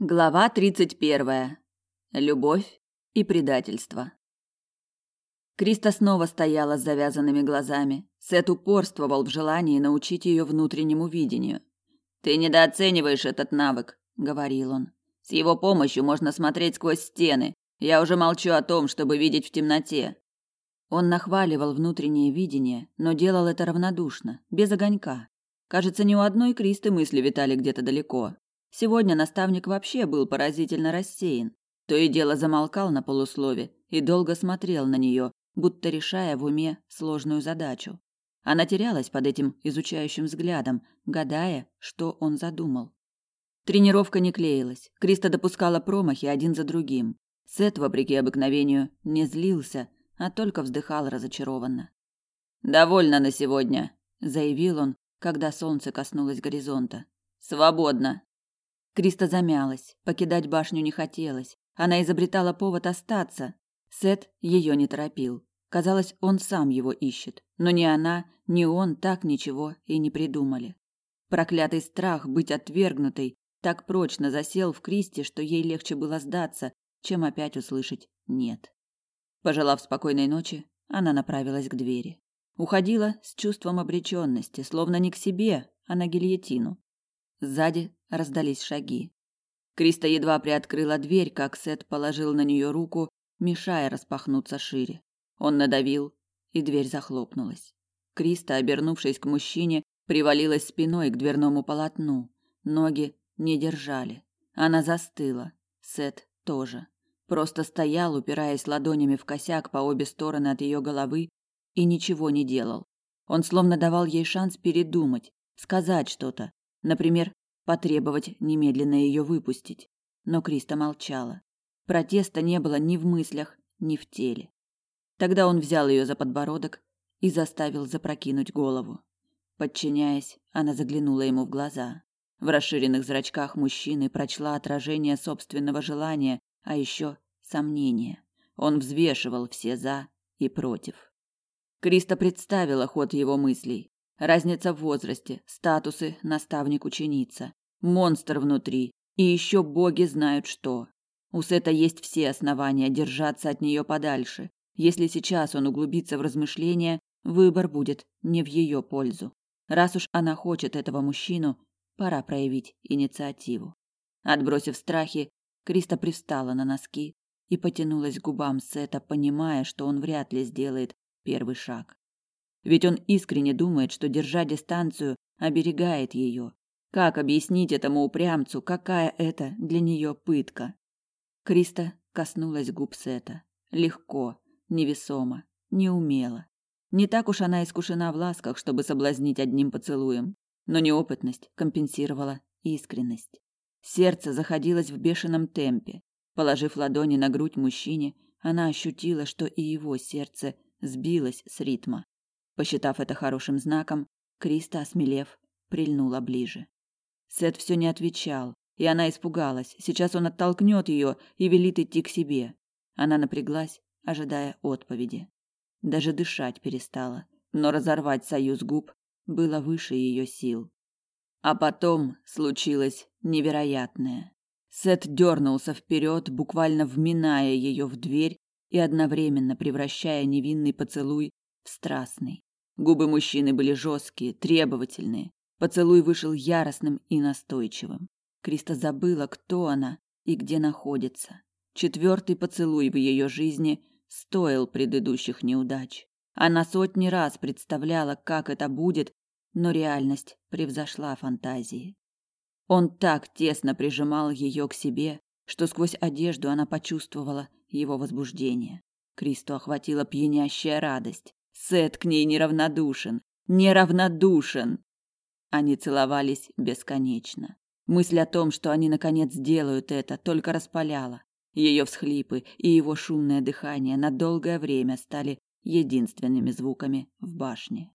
Глава тридцать первая. Любовь и предательство. Криста снова стояла с завязанными глазами. Сет упорствовал в желании научить ее внутреннему видению. «Ты недооцениваешь этот навык», — говорил он. «С его помощью можно смотреть сквозь стены. Я уже молчу о том, чтобы видеть в темноте». Он нахваливал внутреннее видение, но делал это равнодушно, без огонька. Кажется, ни у одной Кристы мысли витали где-то далеко, Сегодня наставник вообще был поразительно рассеян. То и дело замолкал на полуслове и долго смотрел на нее, будто решая в уме сложную задачу. Она терялась под этим изучающим взглядом, гадая, что он задумал. Тренировка не клеилась. Криста допускала промахи один за другим. Сет, вопреки обыкновению, не злился, а только вздыхал разочарованно. «Довольно на сегодня», — заявил он, когда солнце коснулось горизонта. «Свободно». Криста замялась. Покидать башню не хотелось. Она изобретала повод остаться. Сет ее не торопил. Казалось, он сам его ищет. Но ни она, ни он так ничего и не придумали. Проклятый страх быть отвергнутой так прочно засел в Кристе, что ей легче было сдаться, чем опять услышать «нет». Пожелав спокойной ночи, она направилась к двери. Уходила с чувством обреченности, словно не к себе, а на гильотину. Сзади раздались шаги. Криста едва приоткрыла дверь, как Сет положил на нее руку, мешая распахнуться шире. Он надавил, и дверь захлопнулась. Криста, обернувшись к мужчине, привалилась спиной к дверному полотну. Ноги не держали. Она застыла. Сет тоже. Просто стоял, упираясь ладонями в косяк по обе стороны от ее головы, и ничего не делал. Он словно давал ей шанс передумать, сказать что-то, Например, потребовать немедленно ее выпустить. Но Криста молчала. Протеста не было ни в мыслях, ни в теле. Тогда он взял ее за подбородок и заставил запрокинуть голову. Подчиняясь, она заглянула ему в глаза. В расширенных зрачках мужчины прочла отражение собственного желания, а еще сомнения. Он взвешивал все за и против. Криста представила ход его мыслей. Разница в возрасте, статусы наставник-ученица, монстр внутри и еще боги знают что. У Сета есть все основания держаться от нее подальше. Если сейчас он углубится в размышления, выбор будет не в ее пользу. Раз уж она хочет этого мужчину, пора проявить инициативу. Отбросив страхи, Криста привстала на носки и потянулась к губам Сета, понимая, что он вряд ли сделает первый шаг. Ведь он искренне думает, что держа дистанцию оберегает ее. Как объяснить этому упрямцу, какая это для нее пытка? Криста коснулась губ Сета. Легко, невесомо, неумело. Не так уж она искушена в ласках, чтобы соблазнить одним поцелуем, но неопытность компенсировала искренность. Сердце заходилось в бешеном темпе. Положив ладони на грудь мужчине, она ощутила, что и его сердце сбилось с ритма. Посчитав это хорошим знаком, Криста, осмелев, прильнула ближе. Сет все не отвечал, и она испугалась. Сейчас он оттолкнет ее и велит идти к себе. Она напряглась, ожидая отповеди. Даже дышать перестала, но разорвать союз губ было выше ее сил. А потом случилось невероятное. Сет дернулся вперед, буквально вминая ее в дверь и одновременно превращая невинный поцелуй в страстный. Губы мужчины были жесткие, требовательные. Поцелуй вышел яростным и настойчивым. Криста забыла, кто она и где находится. Четвертый поцелуй в ее жизни стоил предыдущих неудач. Она сотни раз представляла, как это будет, но реальность превзошла фантазии. Он так тесно прижимал ее к себе, что сквозь одежду она почувствовала его возбуждение. Кристу охватила пьянящая радость. Сет к ней неравнодушен, неравнодушен. Они целовались бесконечно. Мысль о том, что они наконец сделают это, только распаляла. Ее всхлипы и его шумное дыхание на долгое время стали единственными звуками в башне.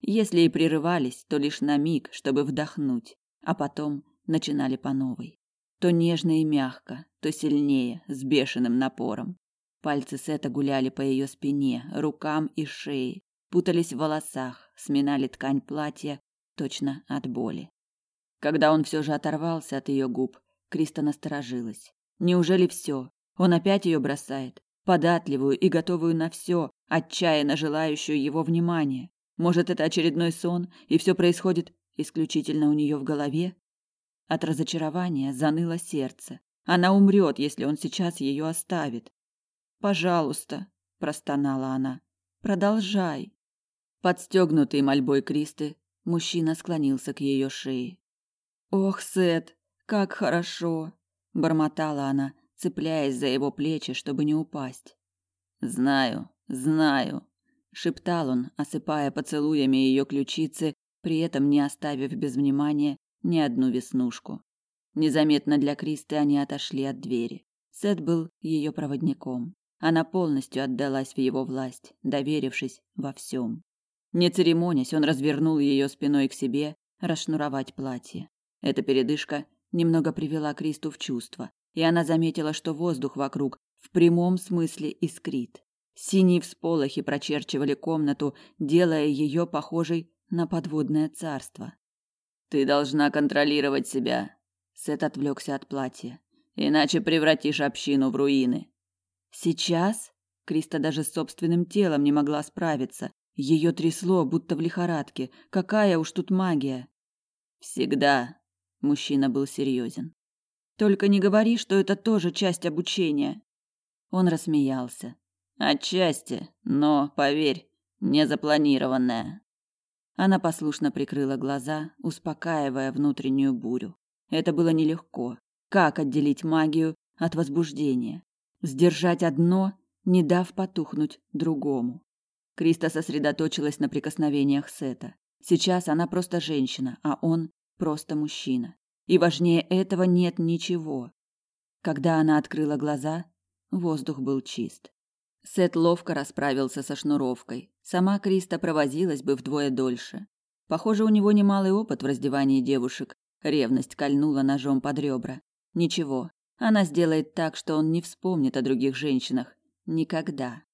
Если и прерывались, то лишь на миг, чтобы вдохнуть, а потом начинали по новой. То нежно и мягко, то сильнее, с бешеным напором. Пальцы Сета гуляли по ее спине, рукам и шее, путались в волосах, сминали ткань платья, точно от боли. Когда он все же оторвался от ее губ, Криста насторожилась. Неужели все? Он опять ее бросает? Податливую и готовую на все, отчаянно желающую его внимания. Может, это очередной сон, и все происходит исключительно у нее в голове? От разочарования заныло сердце. Она умрет, если он сейчас ее оставит. Пожалуйста, простонала она. Продолжай. Подстегнутый мольбой Кристы, мужчина склонился к ее шее. Ох, Сет, как хорошо, бормотала она, цепляясь за его плечи, чтобы не упасть. Знаю, знаю, шептал он, осыпая поцелуями ее ключицы, при этом не оставив без внимания ни одну веснушку. Незаметно для Кристы они отошли от двери. Сет был ее проводником. Она полностью отдалась в его власть, доверившись во всем. Не церемонясь, он развернул ее спиной к себе, расшнуровать платье. Эта передышка немного привела Кристу в чувство, и она заметила, что воздух вокруг в прямом смысле искрит. Синие всполохи прочерчивали комнату, делая ее похожей на подводное царство. Ты должна контролировать себя. Сет отвлекся от платья. Иначе превратишь общину в руины. Сейчас Криста даже с собственным телом не могла справиться. Ее трясло, будто в лихорадке. Какая уж тут магия. Всегда. Мужчина был серьезен. Только не говори, что это тоже часть обучения. Он рассмеялся. Отчасти, но, поверь, не запланированная. Она послушно прикрыла глаза, успокаивая внутреннюю бурю. Это было нелегко. Как отделить магию от возбуждения? Сдержать одно, не дав потухнуть другому. Криста сосредоточилась на прикосновениях Сета. Сейчас она просто женщина, а он просто мужчина. И важнее этого нет ничего. Когда она открыла глаза, воздух был чист. Сет ловко расправился со шнуровкой. Сама Криста провозилась бы вдвое дольше. Похоже, у него немалый опыт в раздевании девушек. Ревность кольнула ножом под ребра. Ничего, она сделает так, что он не вспомнит о других женщинах. Никогда.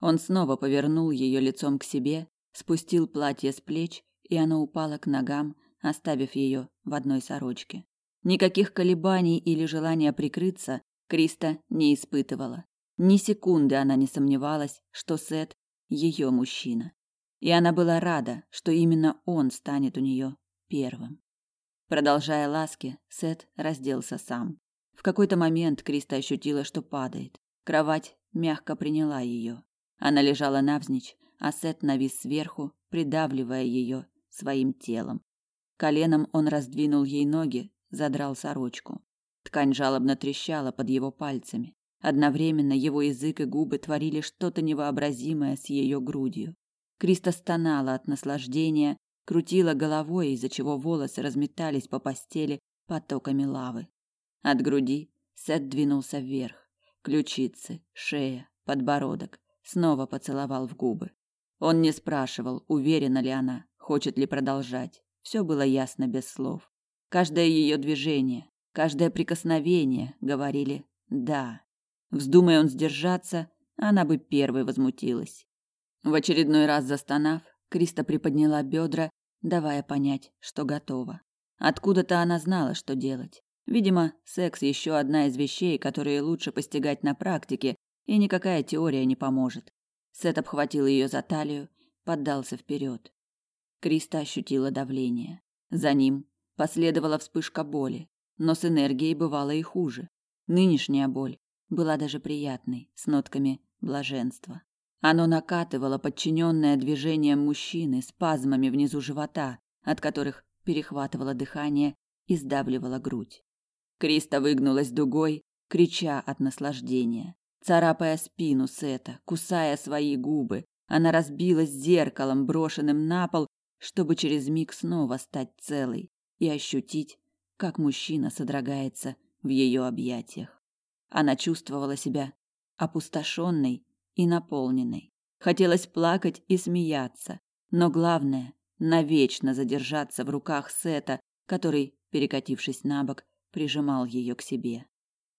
Он снова повернул ее лицом к себе, спустил платье с плеч, и оно упало к ногам, оставив ее в одной сорочке. Никаких колебаний или желания прикрыться Криста не испытывала. Ни секунды она не сомневалась, что Сет ее мужчина. И она была рада, что именно он станет у нее первым. Продолжая ласки, Сет разделся сам. В какой-то момент Криста ощутила, что падает. Кровать мягко приняла ее. Она лежала навзничь, а Сет навис сверху, придавливая ее своим телом. Коленом он раздвинул ей ноги, задрал сорочку. Ткань жалобно трещала под его пальцами. Одновременно его язык и губы творили что-то невообразимое с ее грудью. Криста стонала от наслаждения, крутила головой, из-за чего волосы разметались по постели потоками лавы. От груди Сет двинулся вверх. Ключицы, шея, подбородок. Снова поцеловал в губы. Он не спрашивал, уверена ли она, хочет ли продолжать. Все было ясно без слов. Каждое ее движение, каждое прикосновение говорили «да». Вздумая он сдержаться, она бы первой возмутилась. В очередной раз застонав, Криста приподняла бедра, давая понять, что готова. Откуда-то она знала, что делать. Видимо, секс еще одна из вещей, которые лучше постигать на практике, и никакая теория не поможет. Сет обхватил ее за талию, поддался вперед. Криста ощутила давление. За ним последовала вспышка боли, но с энергией бывало и хуже. Нынешняя боль была даже приятной, с нотками блаженства. Оно накатывало подчиненное движением мужчины, спазмами внизу живота, от которых перехватывало дыхание и сдавливало грудь. Криста выгнулась дугой, крича от наслаждения, царапая спину Сета, кусая свои губы. Она разбилась зеркалом, брошенным на пол, чтобы через миг снова стать целой и ощутить, как мужчина содрогается в ее объятиях. Она чувствовала себя опустошенной и наполненной. Хотелось плакать и смеяться, но главное навечно задержаться в руках Сета, который, перекатившись на бок, прижимал ее к себе.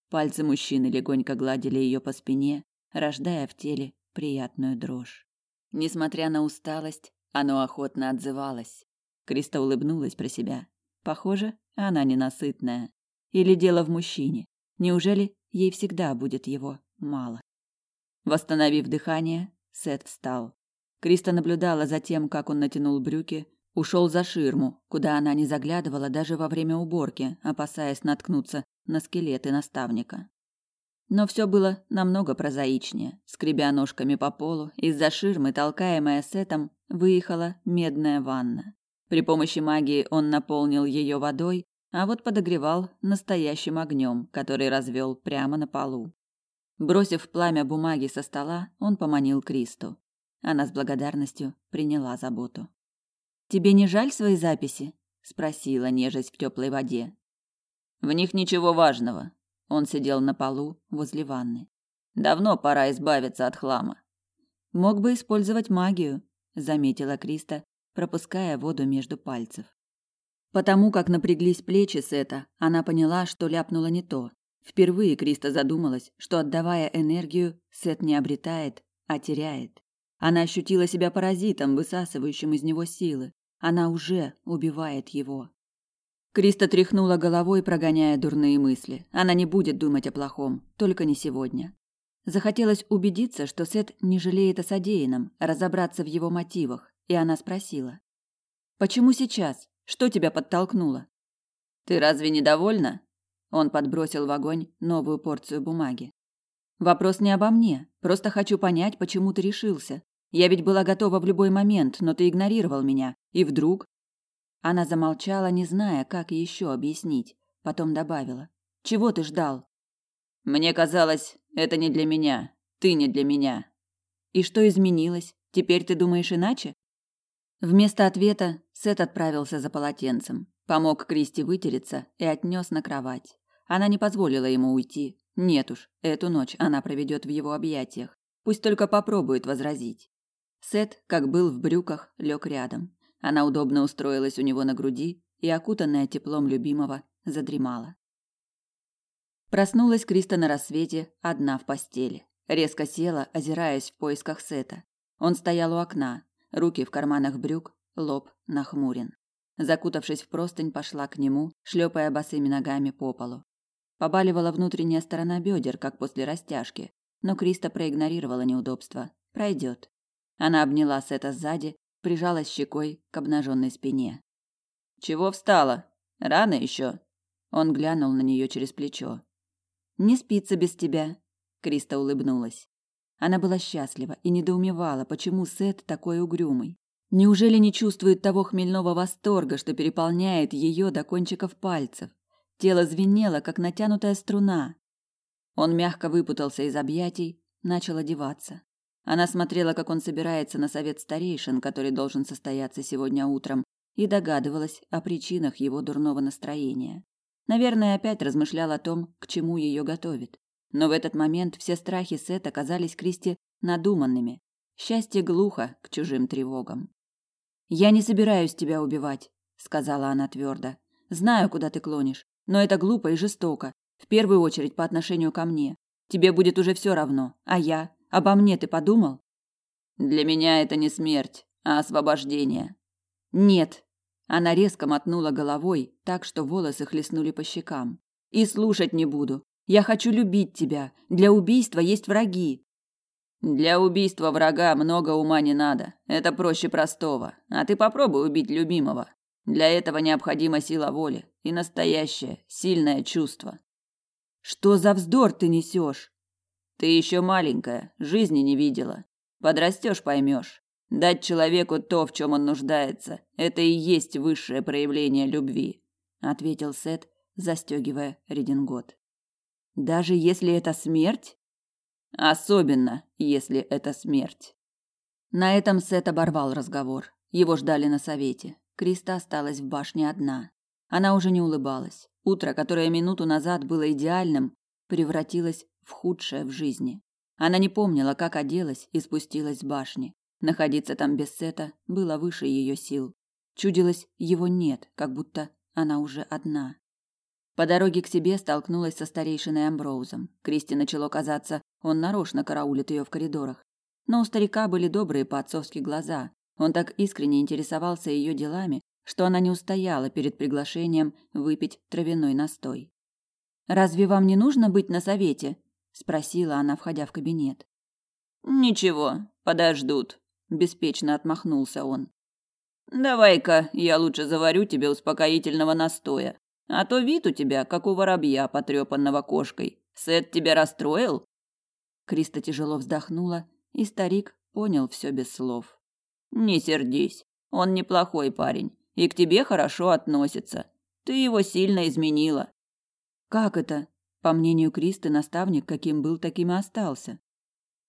Пальцы мужчины легонько гладили ее по спине, рождая в теле приятную дрожь. Несмотря на усталость, оно охотно отзывалось. Криста улыбнулась про себя. Похоже, она ненасытная Или дело в мужчине? Неужели ей всегда будет его мало? Восстановив дыхание, Сет встал. Криста наблюдала за тем, как он натянул брюки, ушел за ширму, куда она не заглядывала даже во время уборки, опасаясь наткнуться на скелеты наставника. Но все было намного прозаичнее. Скребя ножками по полу, из-за ширмы, толкаемая Сетом, выехала медная ванна. При помощи магии он наполнил ее водой, а вот подогревал настоящим огнем, который развел прямо на полу. Бросив пламя бумаги со стола, он поманил Кристу. Она с благодарностью приняла заботу. «Тебе не жаль свои записи?» – спросила, нежесть в теплой воде. «В них ничего важного», он сидел на полу возле ванны. Давно пора избавиться от хлама. Мог бы использовать магию, заметила Криста, пропуская воду между пальцев. Потому как напряглись плечи Сета, она поняла, что ляпнула не то. Впервые Криста задумалась, что отдавая энергию, Сет не обретает, а теряет. Она ощутила себя паразитом, высасывающим из него силы. Она уже убивает его. Криста тряхнула головой, прогоняя дурные мысли. Она не будет думать о плохом, только не сегодня. Захотелось убедиться, что Сет не жалеет о содеянном, разобраться в его мотивах, и она спросила: "Почему сейчас? Что тебя подтолкнуло?" "Ты разве недовольна?" Он подбросил в огонь новую порцию бумаги. "Вопрос не обо мне, просто хочу понять, почему ты решился. Я ведь была готова в любой момент, но ты игнорировал меня, и вдруг она замолчала, не зная, как еще объяснить. Потом добавила: "Чего ты ждал?" Мне казалось, это не для меня. Ты не для меня. И что изменилось? Теперь ты думаешь иначе? Вместо ответа Сет отправился за полотенцем, помог Кристи вытереться и отнес на кровать. Она не позволила ему уйти. Нет уж, эту ночь она проведет в его объятиях. Пусть только попробует возразить. Сет, как был в брюках, лег рядом. Она удобно устроилась у него на груди и, окутанная теплом любимого, задремала. Проснулась Криста на рассвете, одна в постели. Резко села, озираясь в поисках Сета. Он стоял у окна, руки в карманах брюк, лоб нахмурен. Закутавшись в простынь, пошла к нему, шлепая босыми ногами по полу. Побаливала внутренняя сторона бедер, как после растяжки, но Криста проигнорировала неудобство. Пройдет. Она обняла Сета сзади, прижалась щекой к обнаженной спине. Чего встала? Рано еще. Он глянул на нее через плечо. Не спится без тебя, Криста улыбнулась. Она была счастлива и недоумевала, почему Сет такой угрюмый. Неужели не чувствует того хмельного восторга, что переполняет ее до кончиков пальцев? Тело звенело, как натянутая струна. Он мягко выпутался из объятий, начал одеваться. Она смотрела, как он собирается на совет старейшин, который должен состояться сегодня утром, и догадывалась о причинах его дурного настроения. Наверное, опять размышляла о том, к чему ее готовит. Но в этот момент все страхи Сета казались Кристи надуманными. Счастье глухо к чужим тревогам. «Я не собираюсь тебя убивать», — сказала она твердо. «Знаю, куда ты клонишь, но это глупо и жестоко, в первую очередь по отношению ко мне. Тебе будет уже все равно, а я? Обо мне ты подумал? Для меня это не смерть, а освобождение. Нет. Она резко мотнула головой, так что волосы хлестнули по щекам. И слушать не буду. Я хочу любить тебя. Для убийства есть враги. Для убийства врага много ума не надо. Это проще простого. А ты попробуй убить любимого. Для этого необходима сила воли и настоящее, сильное чувство. Что за вздор ты несешь? Ты еще маленькая, жизни не видела. Подрастешь, поймешь. Дать человеку то, в чем он нуждается, это и есть высшее проявление любви, ответил Сет, застегивая редингот. Даже если это смерть? Особенно, если это смерть. На этом Сет оборвал разговор. Его ждали на совете. Криста осталась в башне одна. Она уже не улыбалась. Утро, которое минуту назад было идеальным, превратилось в худшее в жизни. Она не помнила, как оделась и спустилась с башни. Находиться там без Сета было выше ее сил. Чудилось, его нет, как будто она уже одна. По дороге к себе столкнулась со старейшиной Амброузом. Кристи начало казаться, он нарочно караулит ее в коридорах. Но у старика были добрые по-отцовски глаза. Он так искренне интересовался ее делами, что она не устояла перед приглашением выпить травяной настой. Разве вам не нужно быть на совете? Спросила она, входя в кабинет. Ничего, подождут, беспечно отмахнулся он. Давай-ка я лучше заварю тебе успокоительного настоя, а то вид у тебя как у воробья, потрепанного кошкой. Сет тебя расстроил? Криста тяжело вздохнула, и старик понял все без слов. Не сердись, он неплохой парень и к тебе хорошо относится. Ты его сильно изменила. Как это? По мнению Кристы, наставник каким был, таким и остался.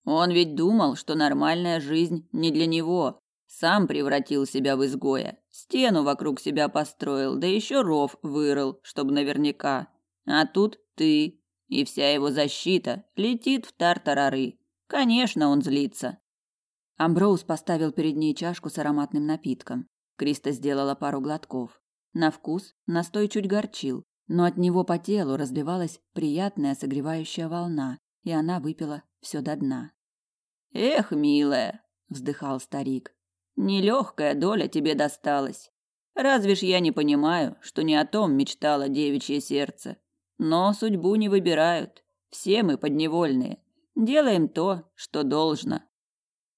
Он ведь думал, что нормальная жизнь не для него. Сам превратил себя в изгоя. Стену вокруг себя построил, да еще ров вырыл, чтобы наверняка. А тут ты. И вся его защита летит в тартарары. Конечно, он злится. Амброуз поставил перед ней чашку с ароматным напитком. Криста сделала пару глотков. На вкус настой чуть горчил, но от него по телу разливалась приятная согревающая волна, и она выпила все до дна. Эх, милая, вздыхал старик. Нелегкая доля тебе досталась. Разве ж я не понимаю, что не о том мечтало девичье сердце. Но судьбу не выбирают. Все мы подневольные. Делаем то, что должно.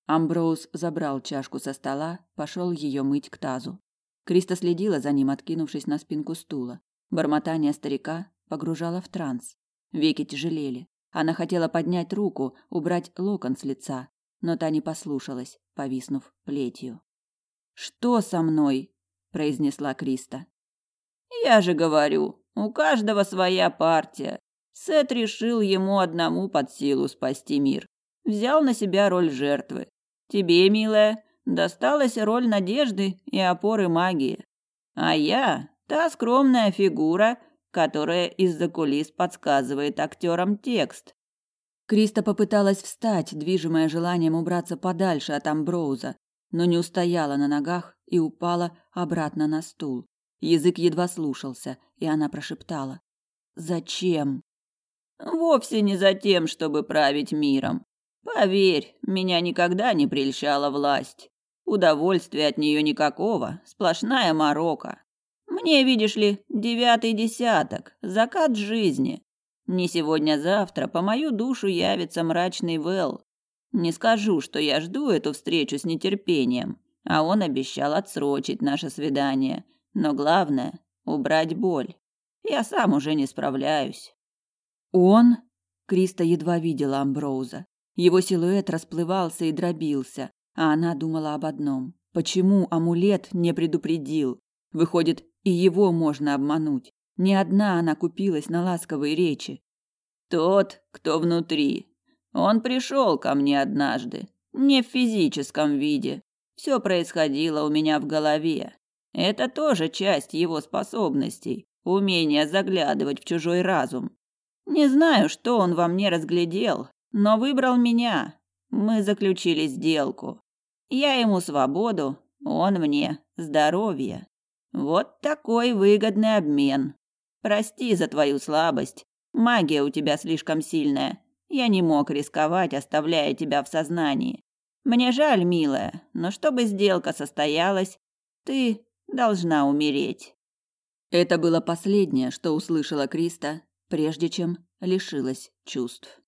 Амброуз забрал чашку со стола, пошел ее мыть к тазу. Криста следила за ним, откинувшись на спинку стула. Бормотание старика погружало в транс. Веки тяжелели. Она хотела поднять руку, убрать локон с лица, но та не послушалась, повиснув плетью. «Что со мной?» – произнесла Криста. «Я же говорю, у каждого своя партия. Сет решил ему одному под силу спасти мир. Взял на себя роль жертвы. Тебе, милая, досталась роль надежды и опоры магии. А я – та скромная фигура, которая из-за кулис подсказывает актерам текст. Криста попыталась встать, движимая желанием убраться подальше от Амброуза, но не устояла на ногах и упала обратно на стул. Язык едва слушался, и она прошептала: "Зачем?" "Вовсе не за тем, чтобы править миром. Поверь, меня никогда не прельщала власть. Удовольствия от нее никакого, сплошная морока. Мне, видишь ли, девятый десяток, закат жизни. Не сегодня-завтра по мою душу явится мрачный Вэл. Не скажу, что я жду эту встречу с нетерпением, а он обещал отсрочить наше свидание. Но главное – убрать боль. Я сам уже не справляюсь. Он? Криста едва видела Амброуза. Его силуэт расплывался и дробился, а она думала об одном: почему амулет не предупредил? Выходит, и его можно обмануть. Не одна она купилась на ласковые речи. Тот, кто внутри. Он пришел ко мне однажды, не в физическом виде. Все происходило у меня в голове. Это тоже часть его способностей, умение заглядывать в чужой разум. Не знаю, что он во мне разглядел, но выбрал меня. Мы заключили сделку. Я ему свободу, он мне здоровье. Вот такой выгодный обмен. Прости за твою слабость. Магия у тебя слишком сильная. Я не мог рисковать, оставляя тебя в сознании. Мне жаль, милая, но чтобы сделка состоялась, ты должна умереть. Это было последнее, что услышала Криста, прежде чем лишилась чувств.